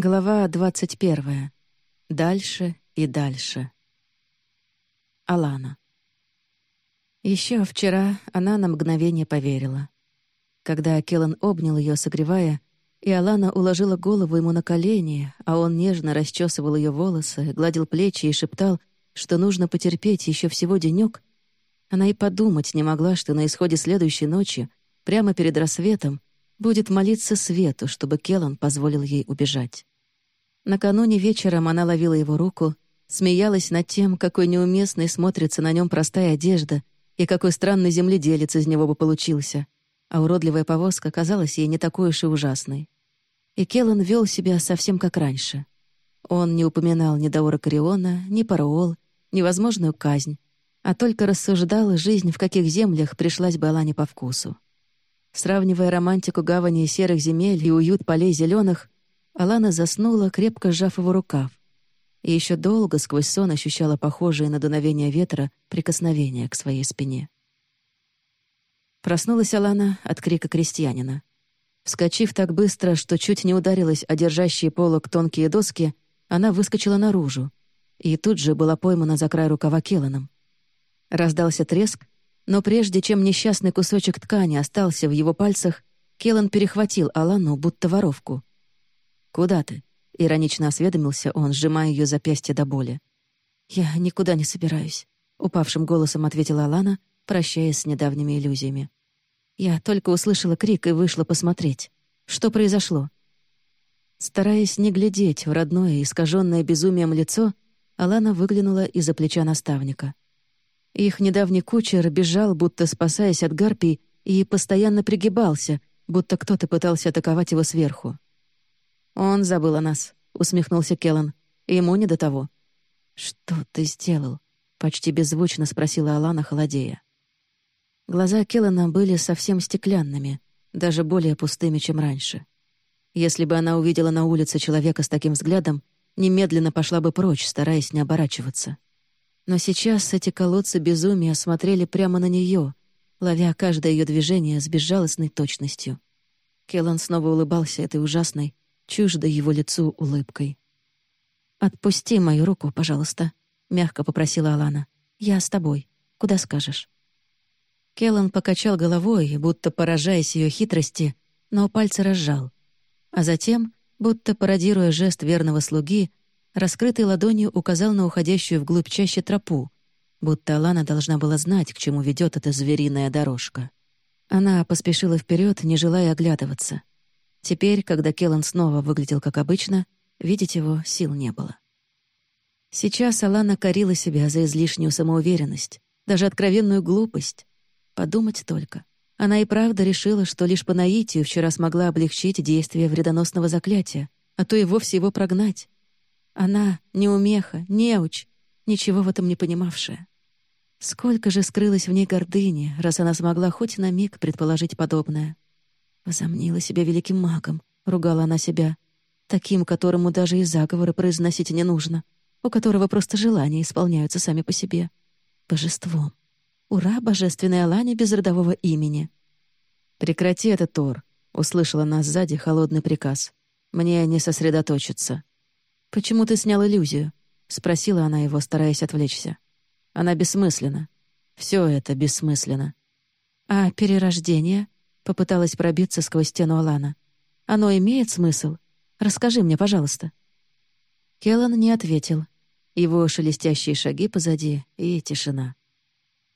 Глава двадцать первая. Дальше и дальше. Алана. Еще вчера она на мгновение поверила. Когда Келлан обнял ее, согревая, и Алана уложила голову ему на колени, а он нежно расчесывал ее волосы, гладил плечи и шептал, что нужно потерпеть еще всего денек, она и подумать не могла, что на исходе следующей ночи, прямо перед рассветом, будет молиться Свету, чтобы Келлан позволил ей убежать. Накануне вечером она ловила его руку, смеялась над тем, какой неуместной смотрится на нем простая одежда и какой странный земледелец из него бы получился, а уродливая повозка казалась ей не такой уж и ужасной. И Келлан вел себя совсем как раньше. Он не упоминал ни Даора Кариона, ни Параол, ни возможную казнь, а только рассуждал, жизнь в каких землях пришлась бы Алане по вкусу. Сравнивая романтику гавани серых земель и уют полей зеленых, Алана заснула, крепко сжав его рукав. И еще долго сквозь сон ощущала похожее на дуновение ветра прикосновение к своей спине. Проснулась Алана от крика крестьянина. Вскочив так быстро, что чуть не ударилась о держащие полок тонкие доски, она выскочила наружу и тут же была поймана за край рукава Келаном. Раздался треск, но прежде чем несчастный кусочек ткани остался в его пальцах, Келлан перехватил Алану, будто воровку. «Куда ты?» — иронично осведомился он, сжимая ее запястье до боли. «Я никуда не собираюсь», — упавшим голосом ответила Алана, прощаясь с недавними иллюзиями. «Я только услышала крик и вышла посмотреть. Что произошло?» Стараясь не глядеть в родное, искаженное безумием лицо, Алана выглянула из-за плеча наставника — их недавний кучер бежал, будто спасаясь от гарпий, и постоянно пригибался, будто кто-то пытался атаковать его сверху. «Он забыл о нас», — усмехнулся Келлан. «Ему не до того». «Что ты сделал?» — почти беззвучно спросила Алана, холодея. Глаза Келлана были совсем стеклянными, даже более пустыми, чем раньше. Если бы она увидела на улице человека с таким взглядом, немедленно пошла бы прочь, стараясь не оборачиваться. Но сейчас эти колодцы безумия смотрели прямо на нее, ловя каждое ее движение с безжалостной точностью. Келлан снова улыбался этой ужасной, чуждой его лицу улыбкой. «Отпусти мою руку, пожалуйста», — мягко попросила Алана. «Я с тобой. Куда скажешь?» Келлан покачал головой, будто поражаясь ее хитрости, но пальцы разжал. А затем, будто пародируя жест верного слуги, раскрытой ладонью указал на уходящую вглубь чаще тропу, будто Алана должна была знать, к чему ведет эта звериная дорожка. Она поспешила вперед, не желая оглядываться. Теперь, когда Келлан снова выглядел как обычно, видеть его сил не было. Сейчас Алана корила себя за излишнюю самоуверенность, даже откровенную глупость. Подумать только. Она и правда решила, что лишь по наитию вчера смогла облегчить действие вредоносного заклятия, а то и вовсе его прогнать. Она — неумеха, неуч, ничего в этом не понимавшая. Сколько же скрылось в ней гордыни, раз она смогла хоть на миг предположить подобное. Возомнила себя великим магом, ругала она себя, таким, которому даже и заговоры произносить не нужно, у которого просто желания исполняются сами по себе. Божеством. Ура, божественной Алане без родового имени. «Прекрати этот Тор», — услышала нас сзади холодный приказ. «Мне не сосредоточиться». «Почему ты снял иллюзию?» — спросила она его, стараясь отвлечься. «Она бессмысленна. Все это бессмысленно». «А перерождение?» — попыталась пробиться сквозь стену Алана. «Оно имеет смысл? Расскажи мне, пожалуйста». Келлан не ответил. Его шелестящие шаги позади и тишина.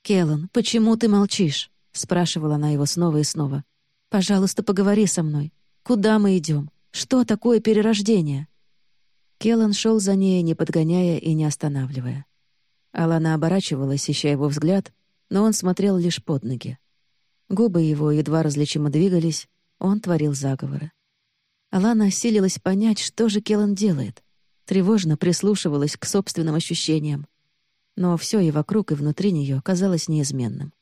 «Келлан, почему ты молчишь?» — спрашивала она его снова и снова. «Пожалуйста, поговори со мной. Куда мы идем? Что такое перерождение?» Келлан шел за ней, не подгоняя и не останавливая. Алана оборачивалась, ища его взгляд, но он смотрел лишь под ноги. Губы его едва различимо двигались, он творил заговоры. Алана осилилась понять, что же Келлан делает. Тревожно прислушивалась к собственным ощущениям. Но все и вокруг, и внутри нее казалось неизменным.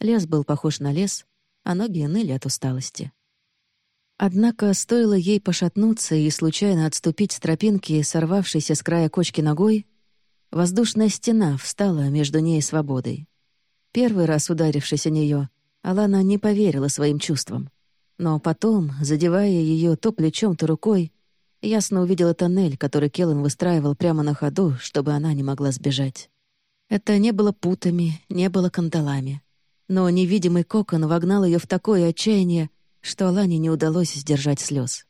Лес был похож на лес, а ноги ныли от усталости. Однако стоило ей пошатнуться и случайно отступить с тропинки, сорвавшейся с края кочки ногой, воздушная стена встала между ней и свободой. Первый раз ударившись о нее, Алана не поверила своим чувствам. Но потом, задевая ее то плечом, то рукой, ясно увидела тоннель, который Келлен выстраивал прямо на ходу, чтобы она не могла сбежать. Это не было путами, не было кандалами. Но невидимый кокон вогнал ее в такое отчаяние, что Алане не удалось сдержать слез.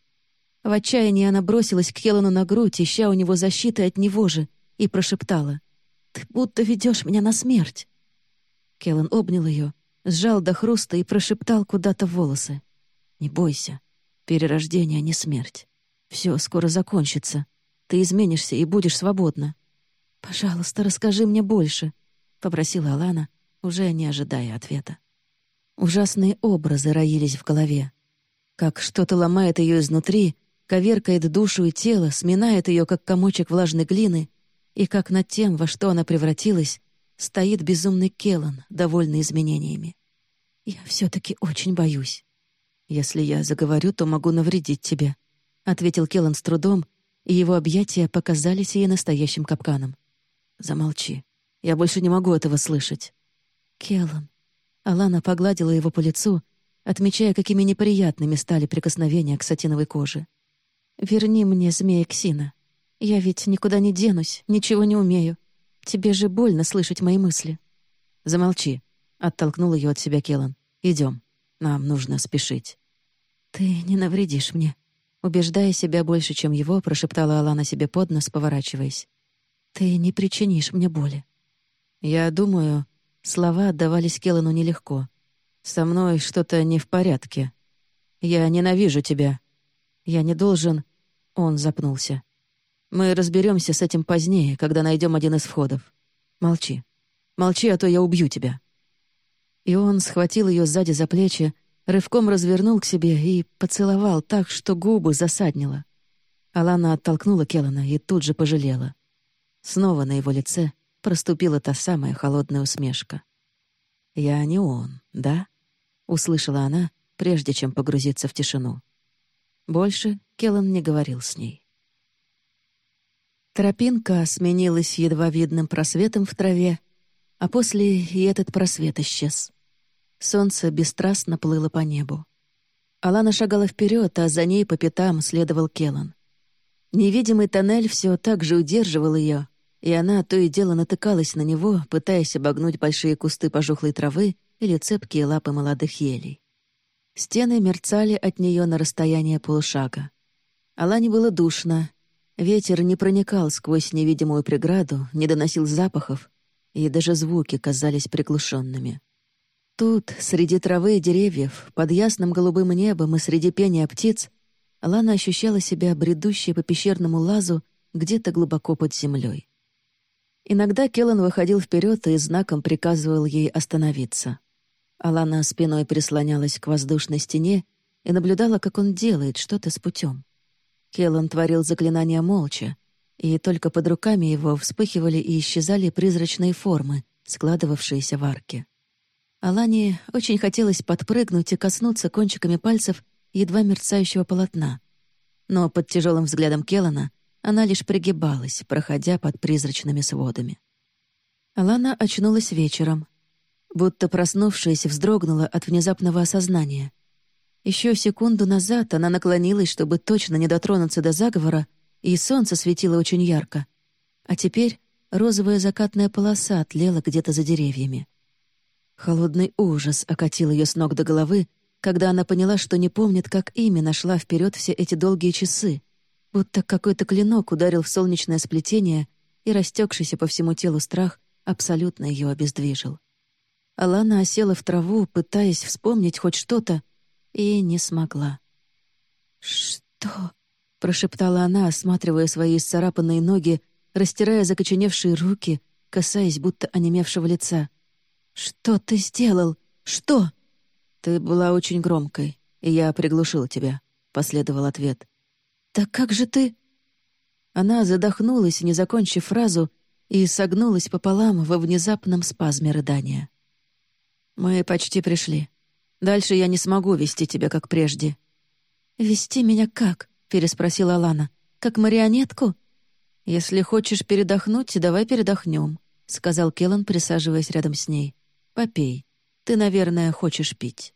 В отчаянии она бросилась к Келлану на грудь, ища у него защиты от него же, и прошептала. «Ты будто ведешь меня на смерть!» Келлан обнял ее, сжал до хруста и прошептал куда-то волосы. «Не бойся. Перерождение, не смерть. Все скоро закончится. Ты изменишься и будешь свободна. Пожалуйста, расскажи мне больше», — попросила Алана, уже не ожидая ответа. Ужасные образы роились в голове. Как что-то ломает ее изнутри, коверкает душу и тело, сминает ее, как комочек влажной глины, и как над тем, во что она превратилась, стоит безумный Келан, довольный изменениями. «Я все-таки очень боюсь. Если я заговорю, то могу навредить тебе», — ответил Келан с трудом, и его объятия показались ей настоящим капканом. «Замолчи. Я больше не могу этого слышать». «Келан». Алана погладила его по лицу, отмечая, какими неприятными стали прикосновения к сатиновой коже. «Верни мне змея Ксина. Я ведь никуда не денусь, ничего не умею. Тебе же больно слышать мои мысли». «Замолчи», — оттолкнул ее от себя Келан. Идем, Нам нужно спешить». «Ты не навредишь мне», — убеждая себя больше, чем его, прошептала Алана себе под нос, поворачиваясь. «Ты не причинишь мне боли». «Я думаю...» Слова отдавались Келану нелегко. «Со мной что-то не в порядке. Я ненавижу тебя. Я не должен...» Он запнулся. «Мы разберемся с этим позднее, когда найдем один из входов. Молчи. Молчи, а то я убью тебя». И он схватил ее сзади за плечи, рывком развернул к себе и поцеловал так, что губы засаднило. Алана оттолкнула Келлана и тут же пожалела. Снова на его лице проступила та самая холодная усмешка. «Я не он, да?» — услышала она, прежде чем погрузиться в тишину. Больше Келлан не говорил с ней. Тропинка сменилась едва видным просветом в траве, а после и этот просвет исчез. Солнце бесстрастно плыло по небу. Алана шагала вперед, а за ней по пятам следовал Келлан. Невидимый тоннель все так же удерживал ее, и она то и дело натыкалась на него, пытаясь обогнуть большие кусты пожухлой травы или цепкие лапы молодых елей. Стены мерцали от нее на расстояние полушага. Алане было душно. Ветер не проникал сквозь невидимую преграду, не доносил запахов, и даже звуки казались приглушенными. Тут, среди травы и деревьев, под ясным голубым небом и среди пения птиц, Лана ощущала себя бредущей по пещерному лазу где-то глубоко под землей. Иногда Келлан выходил вперед и знаком приказывал ей остановиться. Алана спиной прислонялась к воздушной стене и наблюдала, как он делает что-то с путем. Келлан творил заклинания молча, и только под руками его вспыхивали и исчезали призрачные формы, складывавшиеся в арке. Алане очень хотелось подпрыгнуть и коснуться кончиками пальцев едва мерцающего полотна. Но под тяжелым взглядом Келлана она лишь пригибалась, проходя под призрачными сводами. Алана очнулась вечером. Будто проснувшись, вздрогнула от внезапного осознания. Еще секунду назад она наклонилась, чтобы точно не дотронуться до заговора, и солнце светило очень ярко. А теперь розовая закатная полоса тлела где-то за деревьями. Холодный ужас окатил ее с ног до головы, когда она поняла, что не помнит, как именно шла вперед все эти долгие часы, будто какой-то клинок ударил в солнечное сплетение, и растекшийся по всему телу страх абсолютно ее обездвижил. Алана осела в траву, пытаясь вспомнить хоть что-то, и не смогла. «Что?» прошептала она, осматривая свои исцарапанные ноги, растирая закоченевшие руки, касаясь будто онемевшего лица. «Что ты сделал? Что?» «Ты была очень громкой, и я приглушил тебя», — последовал ответ. «Да как же ты...» Она задохнулась, не закончив фразу, и согнулась пополам во внезапном спазме рыдания. «Мы почти пришли. Дальше я не смогу вести тебя, как прежде». «Вести меня как?» переспросила Лана. «Как марионетку?» «Если хочешь передохнуть, давай передохнем», — сказал Келлан, присаживаясь рядом с ней. «Попей. Ты, наверное, хочешь пить».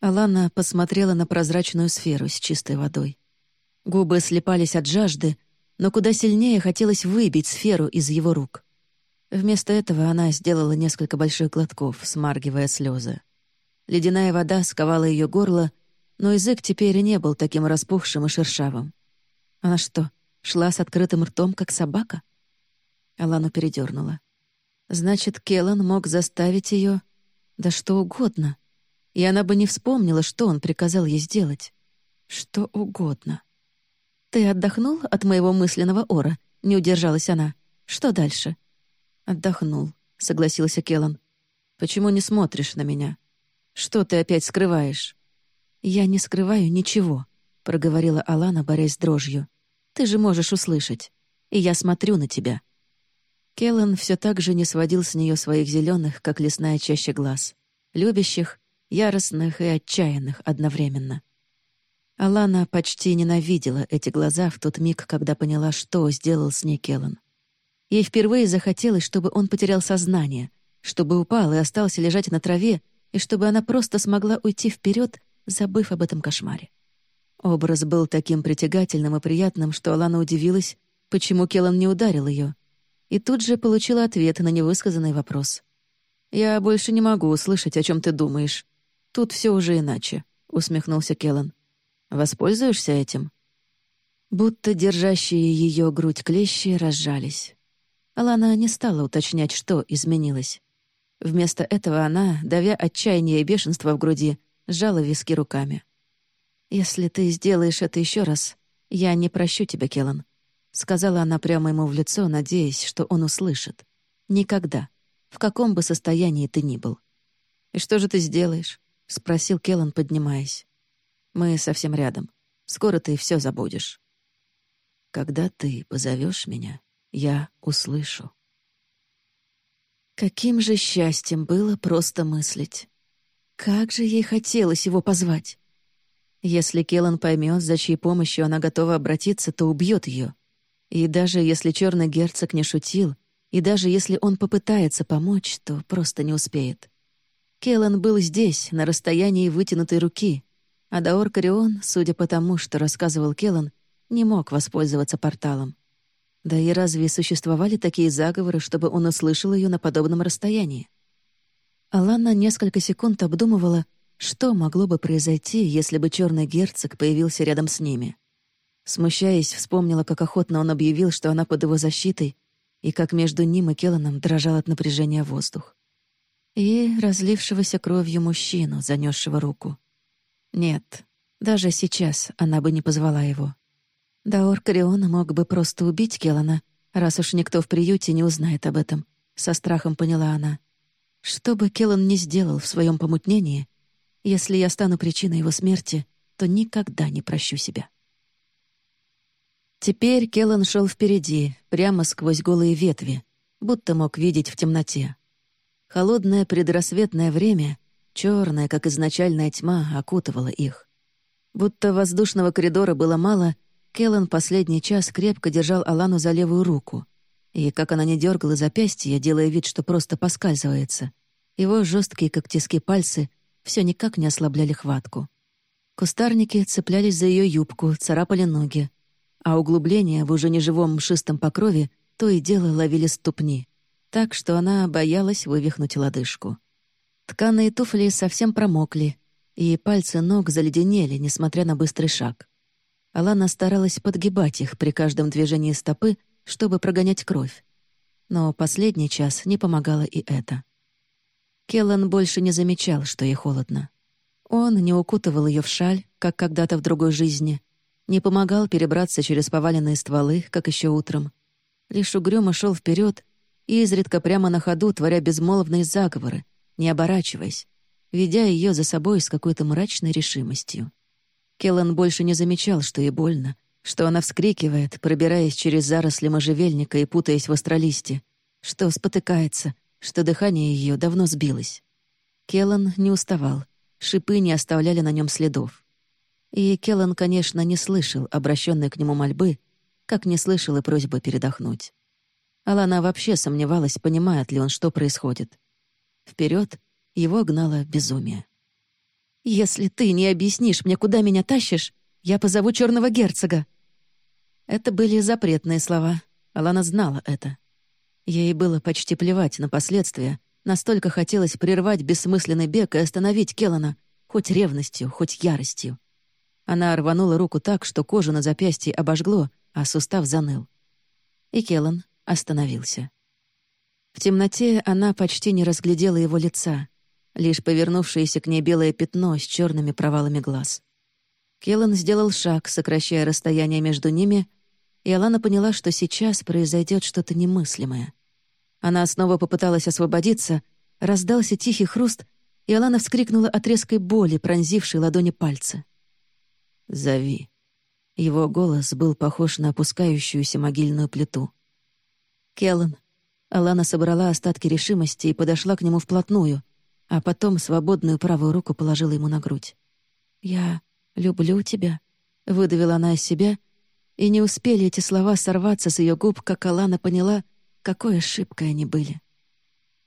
Алана посмотрела на прозрачную сферу с чистой водой. Губы слепались от жажды, но куда сильнее хотелось выбить сферу из его рук. Вместо этого она сделала несколько больших глотков, смаргивая слезы. Ледяная вода сковала ее горло, но язык теперь не был таким распухшим и шершавым. Она что, шла с открытым ртом, как собака? Алану передернула. Значит, Келлан мог заставить ее, да что угодно. И она бы не вспомнила, что он приказал ей сделать. Что угодно. «Ты отдохнул от моего мысленного ора?» — не удержалась она. «Что дальше?» «Отдохнул», — согласился Келлан. «Почему не смотришь на меня? Что ты опять скрываешь?» «Я не скрываю ничего», — проговорила Алана, борясь с дрожью. «Ты же можешь услышать. И я смотрю на тебя». Келлан все так же не сводил с нее своих зеленых, как лесная чаще глаз. Любящих, яростных и отчаянных одновременно. Алана почти ненавидела эти глаза в тот миг, когда поняла, что сделал с ней Келлан. Ей впервые захотелось, чтобы он потерял сознание, чтобы упал и остался лежать на траве, и чтобы она просто смогла уйти вперед, забыв об этом кошмаре. Образ был таким притягательным и приятным, что Алана удивилась, почему Келлан не ударил ее, и тут же получила ответ на невысказанный вопрос. «Я больше не могу услышать, о чем ты думаешь. Тут все уже иначе», — усмехнулся Келлан. Воспользуешься этим?» Будто держащие ее грудь клещи разжались. Алана не стала уточнять, что изменилось. Вместо этого она, давя отчаяние и бешенство в груди, сжала виски руками. «Если ты сделаешь это еще раз, я не прощу тебя, Келлан», — сказала она прямо ему в лицо, надеясь, что он услышит. «Никогда. В каком бы состоянии ты ни был». «И что же ты сделаешь?» — спросил Келлан, поднимаясь. Мы совсем рядом. Скоро ты все забудешь. Когда ты позовешь меня, я услышу. Каким же счастьем было просто мыслить. Как же ей хотелось его позвать. Если Келлан поймет, за чьей помощью она готова обратиться, то убьет ее. И даже если черный герцог не шутил, и даже если он попытается помочь, то просто не успеет. Келлан был здесь, на расстоянии вытянутой руки, а Даор Карион, судя по тому, что рассказывал Келлан, не мог воспользоваться порталом. Да и разве существовали такие заговоры, чтобы он услышал ее на подобном расстоянии? Алана несколько секунд обдумывала, что могло бы произойти, если бы черный герцог появился рядом с ними. Смущаясь, вспомнила, как охотно он объявил, что она под его защитой, и как между ним и Келланом дрожал от напряжения воздух. И разлившегося кровью мужчину, занесшего руку. Нет, даже сейчас она бы не позвала его. Даор Карион мог бы просто убить Келана, раз уж никто в приюте не узнает об этом. Со страхом поняла она. Что бы Келан не сделал в своем помутнении, если я стану причиной его смерти, то никогда не прощу себя. Теперь Келан шел впереди, прямо сквозь голые ветви, будто мог видеть в темноте. Холодное предрассветное время Черная, как изначальная тьма, окутывала их. Будто воздушного коридора было мало, Келлан последний час крепко держал Алану за левую руку. И как она не дергала запястье, делая вид, что просто поскальзывается, его жесткие, как тиски пальцы, все никак не ослабляли хватку. Кустарники цеплялись за ее юбку, царапали ноги, а углубления в уже неживом мшистом покрове то и дело ловили ступни, так что она боялась вывихнуть лодыжку. Тканые туфли совсем промокли, и пальцы ног заледенели, несмотря на быстрый шаг. Алана старалась подгибать их при каждом движении стопы, чтобы прогонять кровь. Но последний час не помогало и это. Келлан больше не замечал, что ей холодно. Он не укутывал ее в шаль, как когда-то в другой жизни, не помогал перебраться через поваленные стволы, как еще утром. Лишь угрюмо шел вперед, изредка прямо на ходу, творя безмолвные заговоры, не оборачиваясь, ведя ее за собой с какой-то мрачной решимостью. Келлан больше не замечал, что ей больно, что она вскрикивает, пробираясь через заросли можжевельника и путаясь в астролисте, что спотыкается, что дыхание ее давно сбилось. Келлан не уставал, шипы не оставляли на нем следов. И Келлан, конечно, не слышал обращенной к нему мольбы, как не слышал и просьбы передохнуть. Алана вообще сомневалась, понимает ли он, что происходит. Вперед его гнало безумие. «Если ты не объяснишь мне, куда меня тащишь, я позову черного герцога», Это были запретные слова. Алана знала это. Ей было почти плевать на последствия. Настолько хотелось прервать бессмысленный бег и остановить Келлана, хоть ревностью, хоть яростью. Она рванула руку так, что кожу на запястье обожгло, а сустав заныл. И Келлан остановился. В темноте она почти не разглядела его лица, лишь повернувшееся к ней белое пятно с черными провалами глаз. Келлан сделал шаг, сокращая расстояние между ними, и Алана поняла, что сейчас произойдет что-то немыслимое. Она снова попыталась освободиться, раздался тихий хруст, и Алана вскрикнула от резкой боли, пронзившей ладони пальцы. «Зови». Его голос был похож на опускающуюся могильную плиту. «Келлан». Алана собрала остатки решимости и подошла к нему вплотную, а потом свободную правую руку положила ему на грудь. «Я люблю тебя», — выдавила она из себя, и не успели эти слова сорваться с ее губ, как Алана поняла, какой ошибкой они были.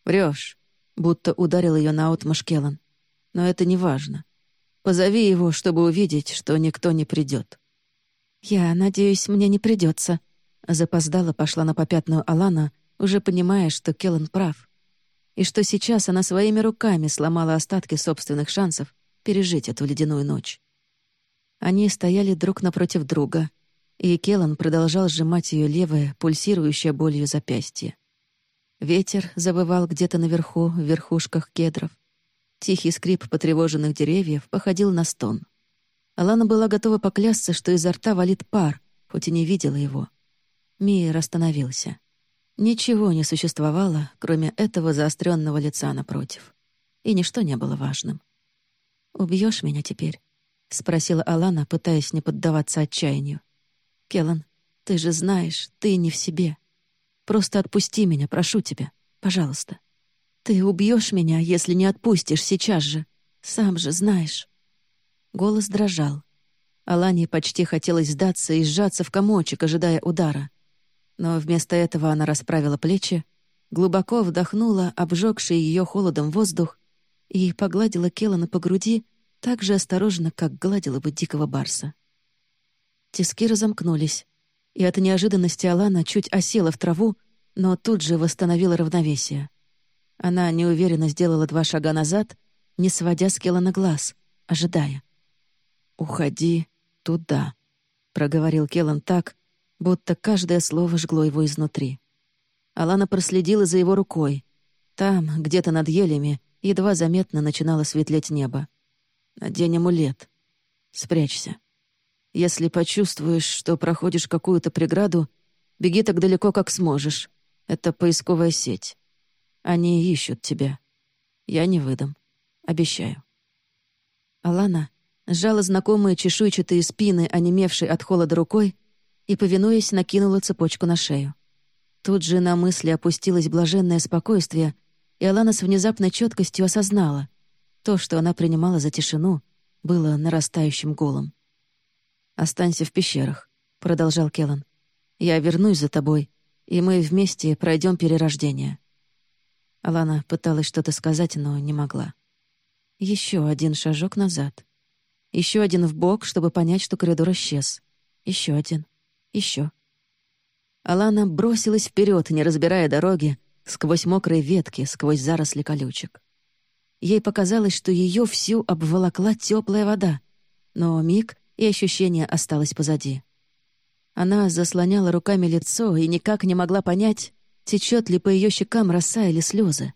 Врешь, будто ударил ее наотмашь Келлан. «Но это не важно. Позови его, чтобы увидеть, что никто не придет. «Я надеюсь, мне не придется. Запоздала пошла на попятную Алана, уже понимая, что Келлан прав. И что сейчас она своими руками сломала остатки собственных шансов пережить эту ледяную ночь. Они стояли друг напротив друга, и Келлан продолжал сжимать ее левое, пульсирующее болью запястье. Ветер забывал где-то наверху, в верхушках кедров. Тихий скрип потревоженных деревьев походил на стон. Алана была готова поклясться, что изо рта валит пар, хоть и не видела его. Мир остановился. Ничего не существовало, кроме этого заостренного лица напротив. И ничто не было важным. Убьешь меня теперь?» — спросила Алана, пытаясь не поддаваться отчаянию. «Келлан, ты же знаешь, ты не в себе. Просто отпусти меня, прошу тебя, пожалуйста. Ты убьешь меня, если не отпустишь сейчас же. Сам же знаешь». Голос дрожал. Алане почти хотелось сдаться и сжаться в комочек, ожидая удара. Но вместо этого она расправила плечи, глубоко вдохнула обжегший ее холодом воздух и погладила Келлана по груди так же осторожно, как гладила бы дикого барса. Тиски разомкнулись, и от неожиданности Алана чуть осела в траву, но тут же восстановила равновесие. Она неуверенно сделала два шага назад, не сводя с Келлана глаз, ожидая. «Уходи туда», — проговорил Келлан так, будто каждое слово жгло его изнутри. Алана проследила за его рукой. Там, где-то над елями, едва заметно начинало светлеть небо. «Надень амулет. Спрячься. Если почувствуешь, что проходишь какую-то преграду, беги так далеко, как сможешь. Это поисковая сеть. Они ищут тебя. Я не выдам. Обещаю». Алана сжала знакомые чешуйчатые спины, онемевшей от холода рукой, и, повинуясь, накинула цепочку на шею. Тут же на мысли опустилось блаженное спокойствие, и Алана с внезапной четкостью осознала. То, что она принимала за тишину, было нарастающим голом. «Останься в пещерах», — продолжал Келлан. «Я вернусь за тобой, и мы вместе пройдем перерождение». Алана пыталась что-то сказать, но не могла. Еще один шажок назад. Еще один в бок, чтобы понять, что коридор исчез. Еще один. Еще. Алана бросилась вперед, не разбирая дороги, сквозь мокрые ветки, сквозь заросли колючек. Ей показалось, что ее всю обволокла теплая вода, но миг и ощущение осталось позади. Она заслоняла руками лицо и никак не могла понять, течет ли по ее щекам роса или слезы.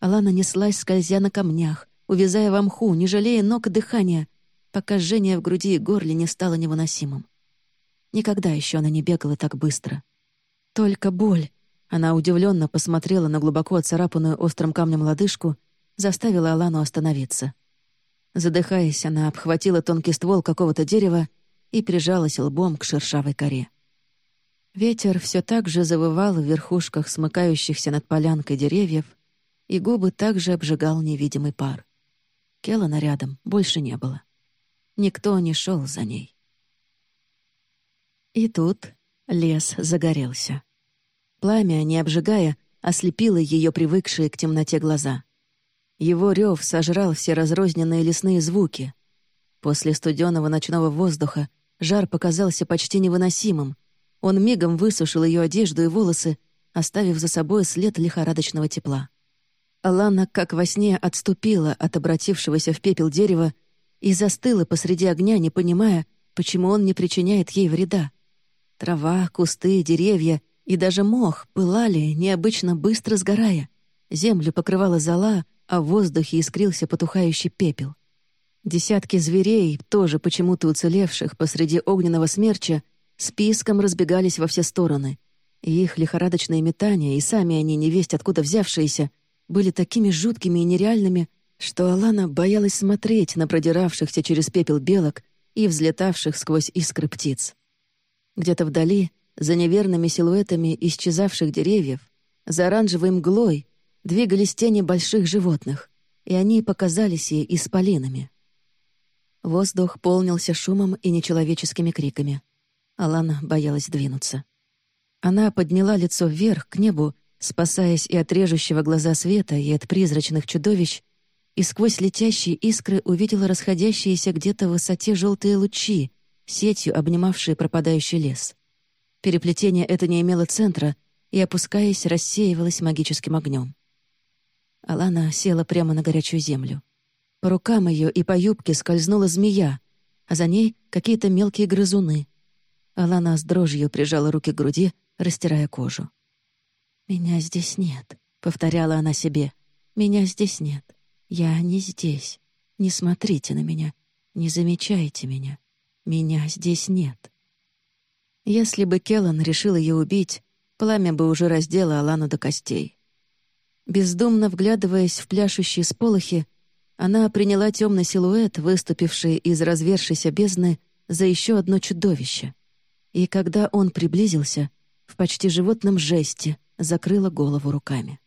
Алана неслась, скользя на камнях, увязая в мху, не жалея ног и дыхания, пока жжение в груди и горле не стало невыносимым. Никогда еще она не бегала так быстро. Только боль. Она удивленно посмотрела на глубоко оцарапанную острым камнем лодыжку, заставила Алану остановиться. Задыхаясь, она обхватила тонкий ствол какого-то дерева и прижалась лбом к шершавой коре. Ветер все так же завывал в верхушках смыкающихся над полянкой деревьев, и губы также обжигал невидимый пар. Келлана рядом больше не было. Никто не шел за ней. И тут лес загорелся. Пламя, не обжигая, ослепило ее привыкшие к темноте глаза. Его рев сожрал все разрозненные лесные звуки. После студенного ночного воздуха жар показался почти невыносимым, Он мигом высушил ее одежду и волосы, оставив за собой след лихорадочного тепла. Алана, как во сне, отступила от обратившегося в пепел дерева и застыла посреди огня, не понимая, почему он не причиняет ей вреда. Трава, кусты, деревья и даже мох пылали, необычно быстро сгорая. Землю покрывала зола, а в воздухе искрился потухающий пепел. Десятки зверей, тоже почему-то уцелевших посреди огненного смерча, списком разбегались во все стороны. И их лихорадочные метания, и сами они, невесть откуда взявшиеся, были такими жуткими и нереальными, что Алана боялась смотреть на продиравшихся через пепел белок и взлетавших сквозь искры птиц. Где-то вдали, за неверными силуэтами исчезавших деревьев, за оранжевой мглой, двигались тени больших животных, и они показались ей исполинами. Воздух полнился шумом и нечеловеческими криками. Алана боялась двинуться. Она подняла лицо вверх, к небу, спасаясь и от режущего глаза света, и от призрачных чудовищ, и сквозь летящие искры увидела расходящиеся где-то в высоте желтые лучи, сетью обнимавшие пропадающий лес. Переплетение это не имело центра и, опускаясь, рассеивалось магическим огнем. Алана села прямо на горячую землю. По рукам ее и по юбке скользнула змея, а за ней какие-то мелкие грызуны. Алана с дрожью прижала руки к груди, растирая кожу. «Меня здесь нет», — повторяла она себе. «Меня здесь нет. Я не здесь. Не смотрите на меня. Не замечайте меня. Меня здесь нет». Если бы Келлан решил ее убить, пламя бы уже раздело Алану до костей. Бездумно вглядываясь в пляшущие сполохи, она приняла темный силуэт, выступивший из развершейся бездны, за еще одно чудовище. И когда он приблизился, в почти животном жесте закрыла голову руками.